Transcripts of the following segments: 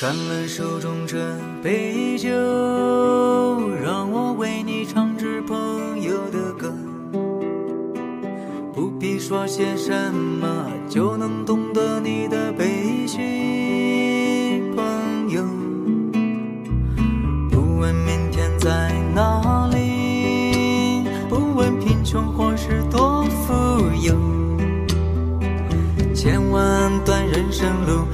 干了手中这杯酒，让我为你唱支朋友的歌。不必说些什么，就能懂得你的悲喜，朋友。不问明天在哪里，不问贫穷或是多富有，千万段人生路，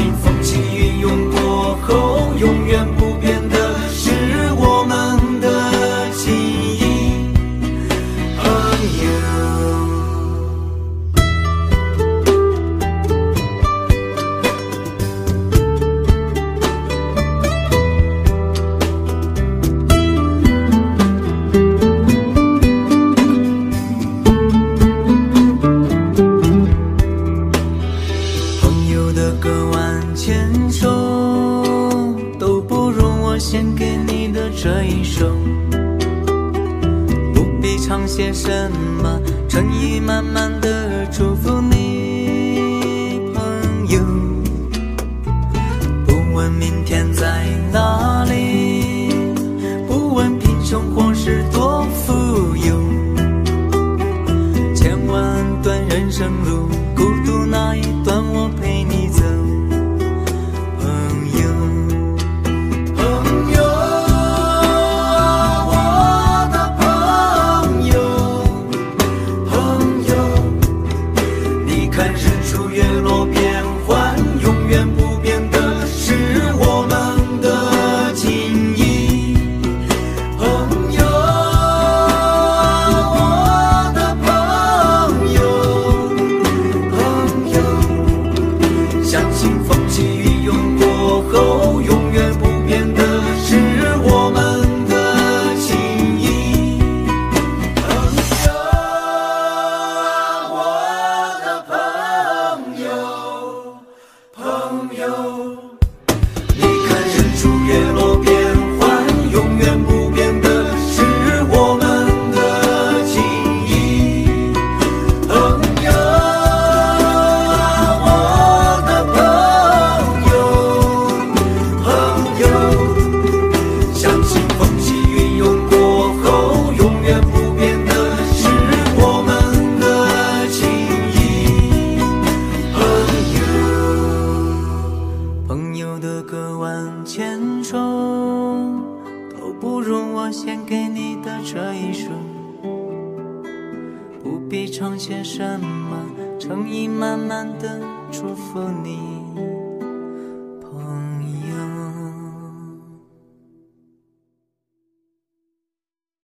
友，万千首，都不如我献给你的这一首。不必唱些什么，诚意满满的祝福朋的歌万千首，都不如我献给你的这一首。不必唱些什么，诚意满满的祝福你。